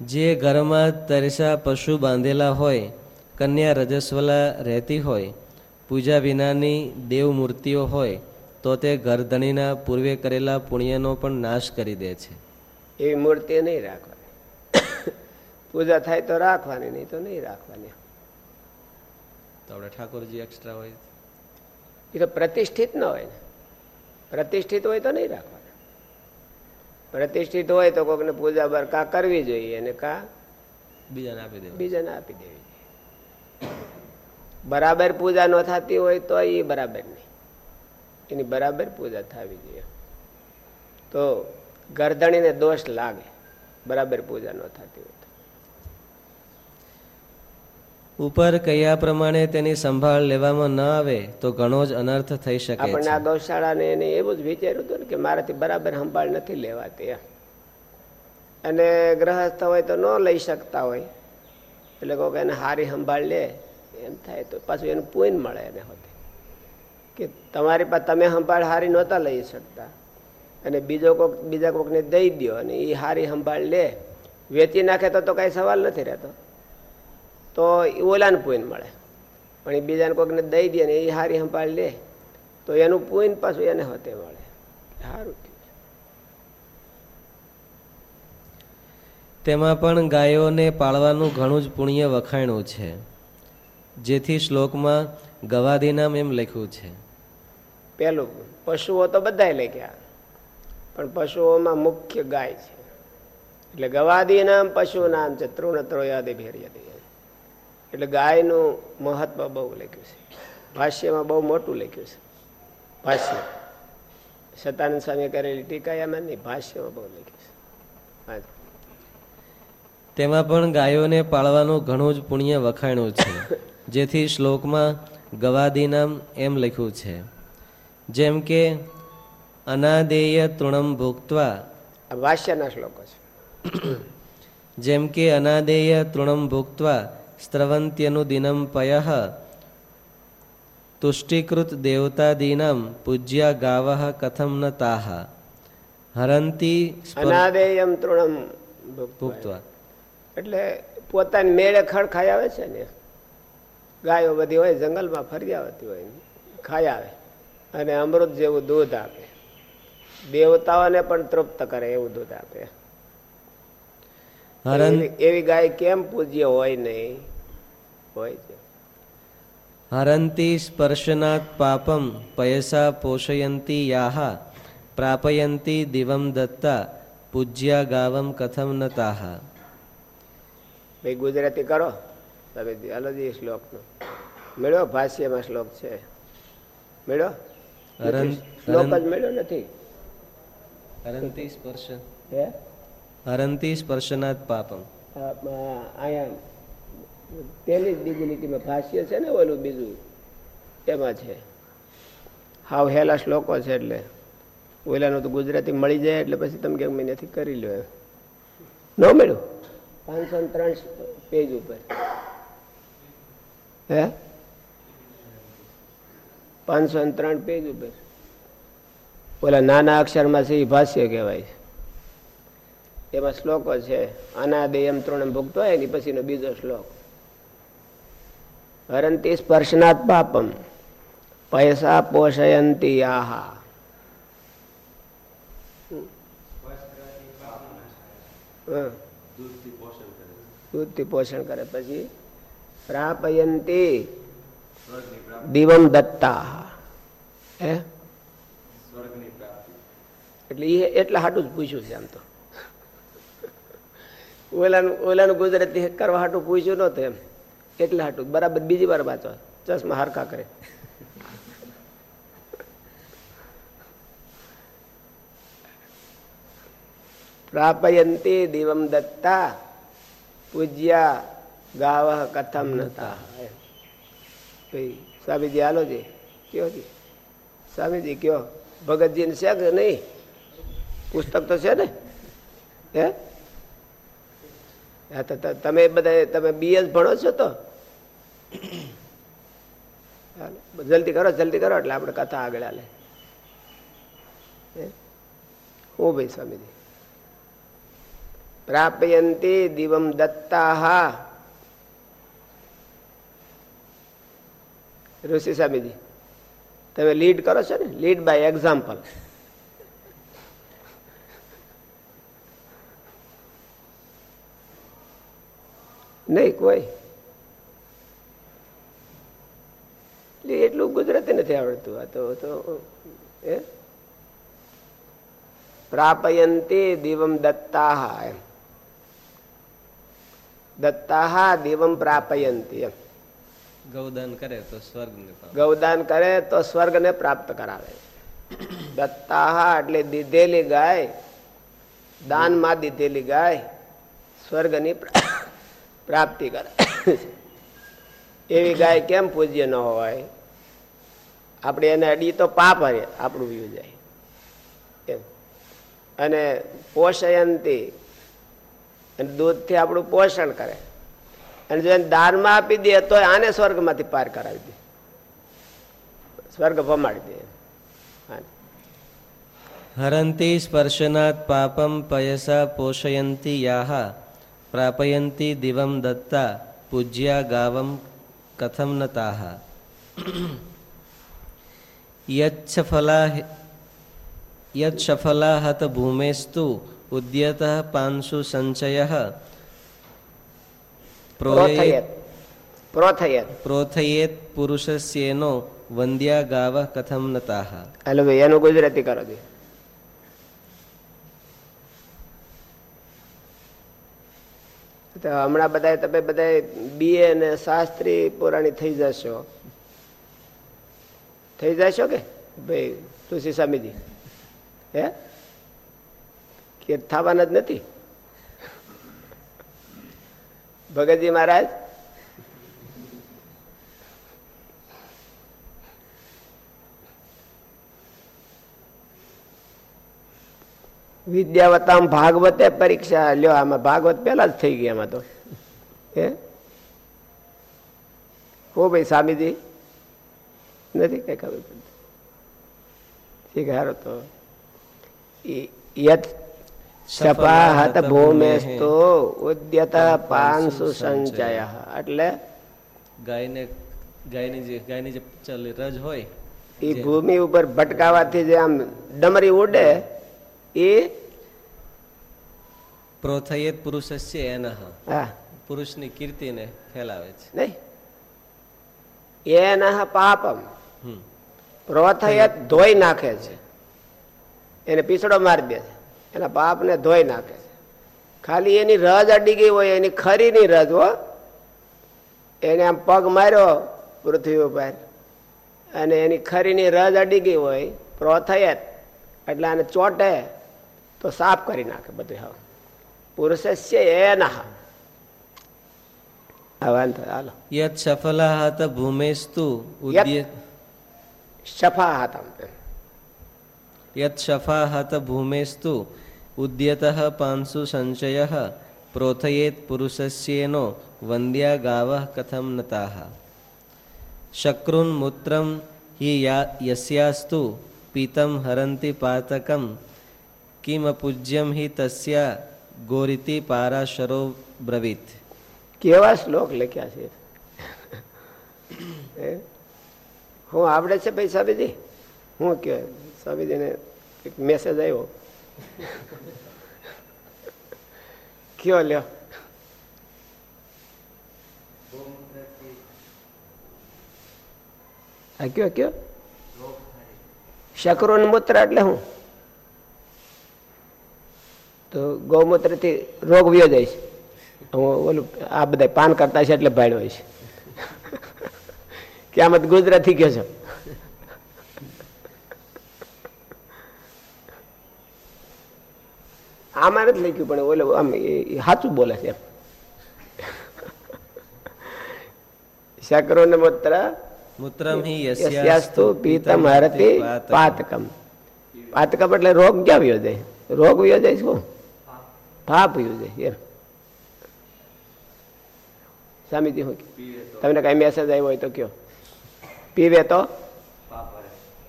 જે ઘરમાં તરસા પશુ બાંધેલા હોય, કન્યા રજસ્વલા રહેતી હોય, પૂજા વિનાની દેવ મૂર્તિઓ હોય તો તે ગરધણીના પૂર્વે કરેલા પુણ્યનો પણ નાશ કરી દે છે. એવી મૂર્તિ નહીં રાખવાની. પૂજા થાય તો રાખવાની નહીં તો નહીં રાખવાની. તો આપણે ઠાકોરજી એક્સ્ટ્રા હોય એ તો પ્રતિષ્ઠિત ન હોય ને. પ્રતિષ્ઠિત હોય તો નહીં રાખવાના. પ્રતિષ્ઠિત હોય તો કોઈકને પૂજા બાર કા કરવી જોઈએ અને કા બીજાને આપી દેવી બીજાને આપી દેવી જોઈએ. બરાબર પૂજા ન થતી હોય તો એ બરાબર નહીં. એની બરાબર પૂજા થવી જોઈએ. તો ગરદણીને દોષ લાગે બરાબર પૂજા ન થતી હોય ઉપર કયા પ્રમાણે તેની સંભાળ લેવામાં ન આવે તો ઘણો જ અનર્થ થઈ શકે આપણને આ ગૌશાળાને એને એવું જ વિચાર્યું હતું ને કે મારાથી બરાબર સંભાળ નથી લેવાતી અને ગ્રહસ્થ હોય તો ન લઈ શકતા હોય. એટલે કહો કે એને સારી સંભાળ લે એમ થાય તો પાછું એનું પૂન મળે એને હોતે. કે તમારી પાસે તમે સંભાળ હારી નહોતા લઈ શકતા. અને બીજો કોઈક બીજા કોઈકને દઈ દો અને એ હારી સંભાળ લે. વેચી નાખે તો તો કાંઈ સવાલ નથી રહેતો. તો એ ઓલાને પૂન મળે. પણ એ બીજાને કોઈકને દઈ દે ને એ હારી સંભાળ લે, તો એનું પૂન પાછું એને હોતે મળે. સારું તેમાં પણ ગાયોને પાળવાનું ઘણું જ પુણ્ય વખાણ્યું છે. જેથી શ્લોકમાં ગવાદી નામ એમ લખ્યું છે. પેલું પશુઓ તો બધા લખ્યા પણ પશુઓમાં મુખ્ય ગાય છે. એટલે ગવાદી નામ પશુ નામ છે. તૃણ ત્રોયાદી ભેરિયાદી. એટલે ગાયનું મહત્વ બહુ લખ્યું છે. ભાષ્યમાં બહુ મોટું લખ્યું છે. ભાષ્ય. સતાનંદ સ્વામી કરેલી ટીકા એમાં નહીં ભાષ્યમાં બહુ લખ્યું છે. તેમાં પણ ગાયોને પાળવાનું ઘણું જ પુણ્ય વખાણ્યું છે. જેથી શ્લોકમાં ગવાદી નામ એમ લખ્યું છે. જેમ કે અનાદેય તૃણમ ભોગત્વા વાસ્યના શ્લોકો છે. જેમ કે અનાદેય તૃણમ ભોગત્વા સ્ત્રવંત્યનું દિનમ પય. તુષ્ટિકૃત દેવતાદીનામ પૂજ્યા ગાવ કથમ ન તાહ હરંતી અનાદેયમ તૃણમ ભુક્તવા. એટલે પોતાની મેળે ખડ ખાઈ આવે છે ને ગાયો બધી હોય જંગલમાં ફરી આવતી હોય ખાઈ આવે. અને અમૃત જેવું દૂધ આપે. દેવતાઓને પણ તૃપ્ત કરે એવું દૂધ આપે. એવી ગાય કેમ પૂજ્ય હોય નહીં? હોય છે. હરંતી સ્પર્શનાત પાપમ પયસા પોષયંતી યાહા પ્રાપયંતી દિવમ દત્તા પૂજ્યા ગાવમ કથમ ન તાહા ભાઈ ગુજરાતી કરો. તમે અલજી શ્લોકનો. મેળો ભાષ્યમાં શ્લોક છે. મેળ્યો શ્લોક જ મેળ્યો નથી. હરંતી સ્પર્શ. હે? હરંતી સ્પર્શનાત પાપમ. અહીંયા પેલી જ બીજી લીટીમાં ભાષ્ય છે ને ઓલું બીજું એમાં છે. હાવ હેલા શ્લોકો છે એટલે. ઓલાનું તો ગુજરાતી મળી જાય એટલે પછી તમે કેમ મહિનાથી કરી લો ન મળ્યું? પાંચસો ત્રણ પેજ ઉપર. હે? પાંચસો ત્રણ પેજ ઉપર ઓલા નાના અક્ષરમાં છે એ ભાષ્ય કહેવાય છે. એમાં શ્લોકો છે અનાદે એમ ત્રણ ભૂગતો હોય એની પછીનો બીજો શ્લોક. હરંતી સ્પર્શનાથ પાપમ પૈસા પોષયંતી આહા દૂધથી પોષણ કરે. પછી પ્રાપયંતી દિવમ દત્તા હે એટલે એ એટલા હાટું જ પૂછ્યું છે આમ તો. ઓલાનું ઓલાનું ગુજરાતી કરવા હાટું પૂછ્યું નતું એમ. એટલે હાટું બરાબર બીજી વાર વાંચો. ચશ્મા હરખા કરે. પ્રાપયંતી દિવમ દત્તા, પૂજ્યા ગાવ કથમ નતા. સ્વામીજી, હાલો જી. કયો જી સ્વામીજી, કયો? ભગતજી ને છે કે નહીં? પુસ્તક તો છે ને? હે? હા, તો તમે બધા તમે બીએસ ભણો છો તો? જલ્દી કરો જલ્દી કરો, એટલે આપણે કથા આગળ હાલે. હું? ભાઈ સ્વામીજી. પ્રાપયંતી દિવમ દત્તા ઋષિ સ્વામીજી. તમે લીડ કરો છો ને? લીડ બાય એક્ઝામ્પલ નહીં, કોઈ. એટલું ગુજરાતી નથી આવડતું. આ તો એ પ્રાપયંતી દિવમ દત્તા એમ. દત્તા દિવમ પ્રાપયંતી એમ. ગૌદાન કરે તો સ્વર્ગ ગૌદાન કરે તો સ્વર્ગ ને પ્રાપ્ત કરાવે. દત્તાહા એટલે દીધેલી ગાય, દાનમાં દીધેલી ગાય, સ્વર્ગની પ્રાપ્તિ કરે. એવી ગાય કેમ પૂજ્ય ન હોય? આપણે એને અડી તો પાપ હરે, આપણું વ્યુ જાય. અને પોષયંતી દૂધથી આપણું પોષણ કરે. અને જો એને દાનમાં આપી દે તો આને સ્વર્ગમાંથી પાર કરાવી દે. સ્વર્ગ ભમાડી દે. હરંતી સ્પર્શનાત પાપમ પયસા પોષયંતી યાહા, પ્રાપયંતી દિવમ દત્તા, પૂજ્યા ગાવમ કથમ ન તાહા યચ્છફલા યચ્છફલા હત ભૂમેસ્તુ ઉદ્યત પાંશુ સંચય પ્રોથયેત પુરુષસ્યેનો વંદ્યા ગાવ કથમ ન તાહા એનું ગુજરાતી કરો દે હમણાં બધા તમે બધા બીએ અને શાસ્ત્રી પુરાણી થઈ જશો થઈ જશો કે ભાઈ તુલસી સ્વામીજી હે કે થવાના જ નથી ભગતજી મહારાજ? વિદ્યાવતામ ભાગવતે પરીક્ષા, લ્યો, આમાં ભાગવત પેલા જ થઈ ગયા આમાં તો. હે? હો ભાઈ સ્વામીજી, નથી કઈ ખબર પડતી. હારો તો. યત સપાહત ભૂમેસ્તુ ઉદ્યત પાંસુ સંચય એટલે ગાયને ગાયની જે ગાયની જે ચાલ રજ હોય એ ભૂમિ ઉપર ભટકાવાથી જે આમ ડમરી ઉડે એ પ્રોથયેત પુરુષસ્ય એના હા પુરુષની કીર્તિને ફેલાવે છે નહીં એના પાપમ પ્રોથયત ધોઈ નાખે છે એને પીછડો મારી દે છે એના પાપને ધોઈ નાખે છે. ખાલી એની રજ અડી ગઈ હોય એની ખરીની રજ હો. એને આમ પગ માર્યો પૃથ્વી ઉપર અને એની ખરીની રજ અડી ગઈ હોય પ્રોથયત એટલે આને ચોટે તો સાફ કરી નાખે બધું હવે. પુરુષસ્ય એના. હાલો. યત સફલાહત ભૂમેસ્તુ હતા યત ભૂમેસ્તુ ઉદ્યતઃ પાંસુ સંચય પ્રોથયેત પુરુષસ્યેનો વંદ્યા ગાવ કથમ નતાઃ શક્રુન મૂત્રમ હિ યસ્યાસ્તુ પીતમ હરંતિ પાતકમ કિમપૂજ્યમ હિ તસ્યા ગોરીતિ પારાશરો બ્રવીત કેવા શ્લોક લખ્યા છે? હું? આવડે છે ભાઈ સાબીજી હું કે સાબીજીને એક મેસેજ આવ્યો કયો લ્યો આ કયો કયો શકરો મૂત્ર એટલે હું તો ગૌમૂત્રથી રોગ વ્યો જાય હું ઓલું આ બધા પાન કરતા છે એટલે ભાડ્યો હોય છે કે મત ગુજરાતી કહો છો આમાં નથી લખ્યું પણ ઓલો આમ એ સાચું બોલે છે. એમ શકરો ને મૂત્ર મૂત્રમ હિ યસ્યાસ્તુ પીતમ હરતી પાતકમ. પાતકમ. એટલે રોગ ક્યાં વ્યો જાય રોગ વ્યો જાય શું? પાપ વ્યો જાય એમ. સ્વામીજી શું તમને કઈ મેસેજ આવ્યો હોય તો કયો પીવે તો?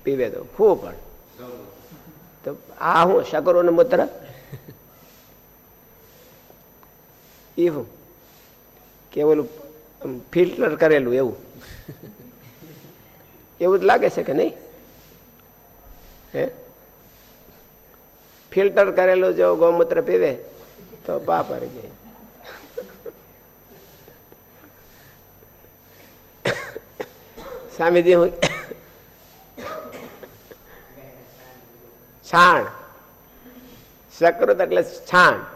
પીવે તો. ફૂ પણ. તો આ હું શકરો ને મૂત્ર? એ શું કે ઓલું ફિલ્ટર કરેલું એવું. એવું જ લાગે છે કે નહીં? હે? ફિલ્ટર કરેલું જો ગૌમૂત્ર પીવે, તો પાપ હરી જાય. સ્વામીજી હું છાણ. સકૃત એટલે છાણ.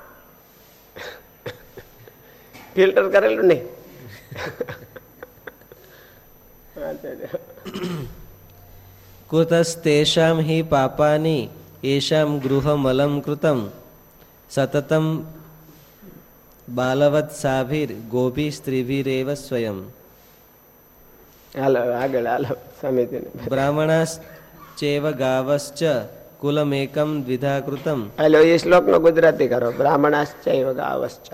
ફિલ્ટર કરેલું નહીં કુતસ્તેષામ હિ પાપાની એષામ ગૃહમલમ કૃતમ સતતમ બાલવત સાભીર ગોભી સ્ત્રીભીરેવ સ્વયં હાલો આગળ હાલો સ્વામીજીને બ્રાહ્મણાશ્ચેવ ગાવશ્ચ કુલમેકમ દ્વિધાકૃતમ હાલો એ શ્લોકનો ગુજરાતી કરો બ્રાહ્મણાશ્ચૈવ ગાવશ્ચ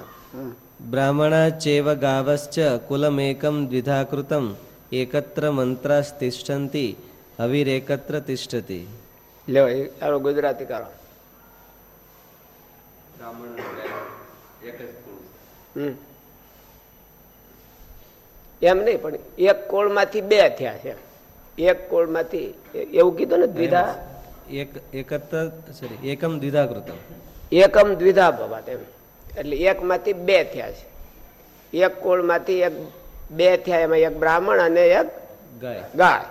બ્રાહ્મણા ગાવશ્ચ કુલમેકમ દ્વિધાકૃતમ એકત્ર મંત્રાસ્તિષ્ઠન્તિ હવિરેકત્ર તિષ્ઠતિ. લ્યો એ હાલો ગુજરાતી કરો. હમ. એમ નહીં પણ એક કોળમાંથી બે થયા છે. એક કોળમાંથી એવું કીધું ને દ્વિધા? એક એકત્ર સોરી એકમ દ્વિધા કૃતમ એકમ દ્વિધા ભવાત એમ. એટલે એકમાંથી બે થયા છે. એક કુળમાંથી એક બે થયા એમાં એક બ્રાહ્મણ અને એક ગાય. ગાય.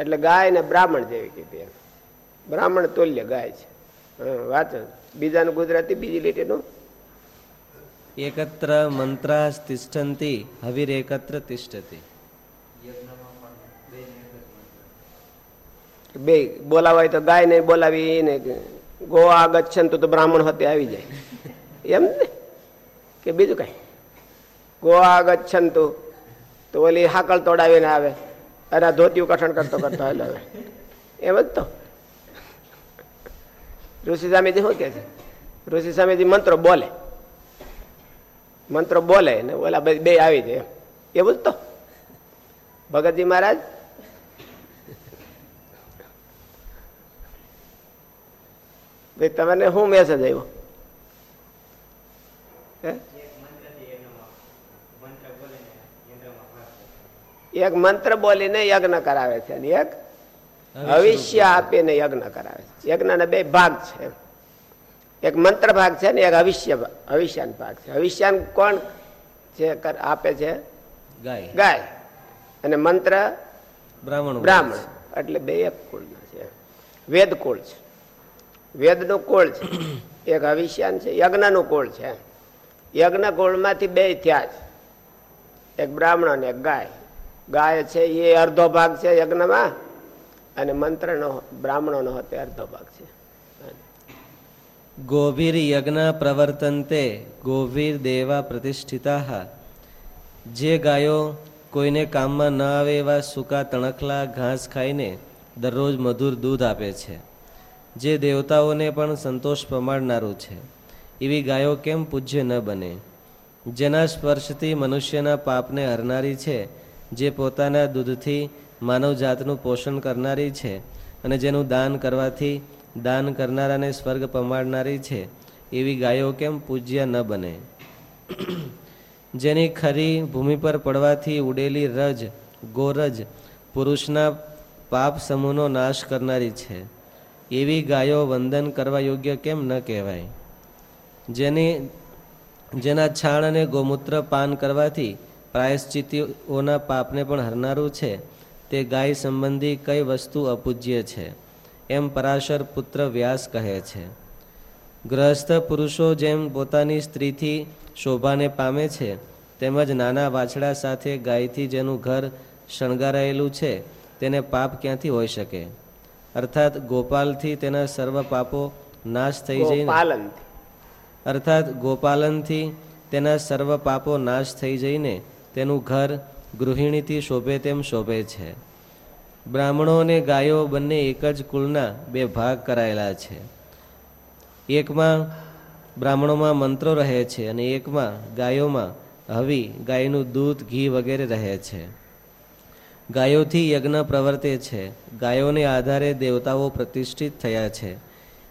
એટલે ગાય ને બ્રાહ્મણ જેવી કીધી એમ. બ્રાહ્મણ તુલ્ય ગાય છે. વાંચો. બીજાનું ગુજરાતી બીજી લીટીનું? એકત્ર મંત્રાસ તિષ્ઠંતી હવીર હવિરેકત્ર તિષ્ઠતી. બે બોલાવાય તો ગાય ને બોલાવી ને ગોવા ગચ્છન તો બ્રાહ્મણ હતે આવી જાય. એમ ને? કે બીજું કઈ? ગોવા ગચ્છન તો ઓલી હાકલ તોડાવીને આવે. અને ધોતિયું કઠણ કરતો કરતો હાલ આવે. એમ જ તો. ઋષિ સ્વામીજી શું કે છે? ઋષિ સ્વામીજી મંત્રો બોલે. મંત્રો બોલે ને ઓલા બે આવી જાય. એવું જ તો. ભગતજી મહારાજ? ભાઈ, તમને શું મેસેજ આવ્યો? એક મંત્ર બોલીને યજ્ઞ કરાવે છે અને એક હવિષ્ય આપીને યજ્ઞ કરાવે છે. યજ્ઞના બે ભાગ છે. એક મંત્ર ભાગ છે ને એક હવિષ્ય હવિષ્યાન ભાગ છે. હવિષ્યાન કોણ છે આપે છે? ગાય. ગાય. અને મંત્ર બ્રાહ્મણ બ્રાહ્મણ. એટલે બે એક કુળના છે. વેદ કુળ છે. વેદનું કુળ છે. એક હવિષ્યાન છે. યજ્ઞનું કુળ છે. યજ્ઞ કુળમાંથી બે થયા છે. એક બ્રાહ્મણ અને એક ગાય. ગાય છે એ અડધો ભાગ છે યજ્ઞમાં અને મંત્રનો, બ્રાહ્મણોનો તે અડધો ભાગ છે. ગોભીર યજ્ઞ પ્રવર્તનતે ગોભીર દેવા પ્રતિષ્ઠિતા જે ગાયો કોઈને કામમાં ન આવે એવા સૂકા તણખલા ઘાસ ખાઈને દરરોજ મધુર દૂધ આપે છે. જે દેવતાઓને પણ સંતોષ પમાડનારું છે. એવી ગાયો કેમ પૂજ્ય ન બને? જેના સ્પર્શથી મનુષ્યના પાપને હરનારી છે જે પોતાના દૂધથી માનવજાતનું પોષણ કરનારી છે અને જેનું દાન કરવાથી દાન કરનારાને સ્વર્ગ પમાડનારી છે, એવી ગાયો કેમ પૂજ્ય ન બને? જેની ખરી ભૂમિ પર પડવાથી ઉડેલી રજ, ગોરજ પુરુષના પાપ સમૂહનો નાશ કરનારી છે. એવી ગાયો વંદન કરવા યોગ્ય કેમ ન કહેવાય? જેની, જેના છાણ અને ગોમૂત્ર પાન કરવાથી પ્રાયશ્ચિતીઓના પાપને પણ હરનારું છે. તે ગાય સંબંધી કઈ વસ્તુ અપૂજ્ય છે? એમ પરાશર પુત્ર વ્યાસ કહે છે. ગ્રહસ્થ પુરુષો જેમ પોતાની સ્ત્રીથી શોભાને પામે છે તેમજ નાના વાછડા સાથે ગાયથી જેનું ઘર શણગારાયેલું છે તેને પાપ ક્યાંથી હોઈ શકે? અર્થાત ગોપાલથી તેના સર્વ પાપો નાશ થઈ જઈને અર્થાત ગોપાલનથી તેના સર્વ પાપો નાશ થઈ જઈને તેનું ઘર ગૃહિણીથી શોભે તેમ શોભે છે. બ્રાહ્મણો અને ગાયો બંને એક જ કુળના બે ભાગ કરાયેલા છે. એકમાં બ્રાહ્મણોમાં મંત્રો રહે છે અને એકમાં ગાયોમાં હવી, ગાયનું દૂધ, ઘી વગેરે રહે છે. ગાયોથી યજ્ઞ પ્રવર્તે છે. ગાયોને આધારે દેવતાઓ પ્રતિષ્ઠિત થયા છે.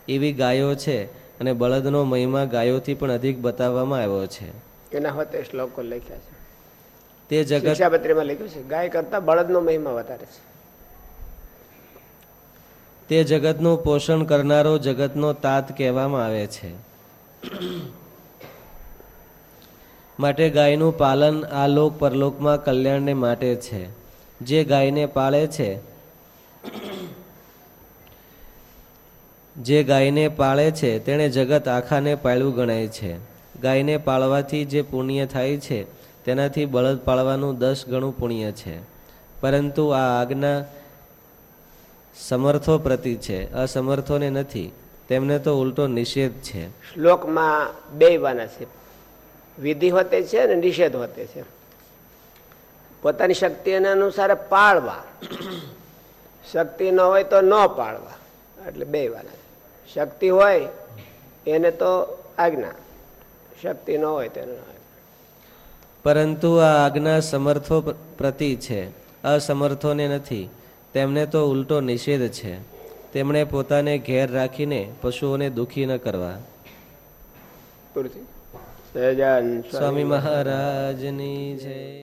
એવી ગાયો છે અને બળદનો મહિમા ગાયોથી પણ અધિક બતાવવામાં આવ્યો છે. એના હોતે શ્લોકો લખ્યા છે. તે જગત શિક્ષાપત્રીમાં લખ્યું છે ગાય કરતા બળદનો મહિમા વધારે છે. તે જગતનું પોષણ કરનારો જગતનો તાત કહેવામાં આવે છે. માટે ગાયનું પાલન આ લોક પરલોકમાં કલ્યાણને માટે છે. જે ગાયને પાળે છે જે ગાયને પાળે છે તેણે જગત આખાને પાળવું ગણાય છે. ગાયને પાળવાથી જે પુણ્ય થાય છે તેનાથી બળદ પાળવાનું દસ ગણું પુણ્ય છે. પરંતુ આ આજ્ઞા સમર્થો પ્રતિ છે, અસમર્થોને નથી. તેમને તો ઉલટો નિષેધ છે. શ્લોકમાં બે વાના છે. વિધિ હોતે છે અને નિષેધ હોતે છે. પોતાની શક્તિ અનુસાર પાળવા. શક્તિ ન હોય તો ન પાળવા. એટલે બે વાના શક્તિ હોય એને તો આજ્ઞા. શક્તિ ન હોય તેને પરંતુ આ આજ્ઞા સમર્થો પ્રતિ છે. અસમર્થોને નથી. તેમને તો ઉલટો નિષેધ છે. તેમણે પોતાને ઘેર રાખીને પશુઓને દુઃખી ન કરવા. સ્વામી મહારાજની જય.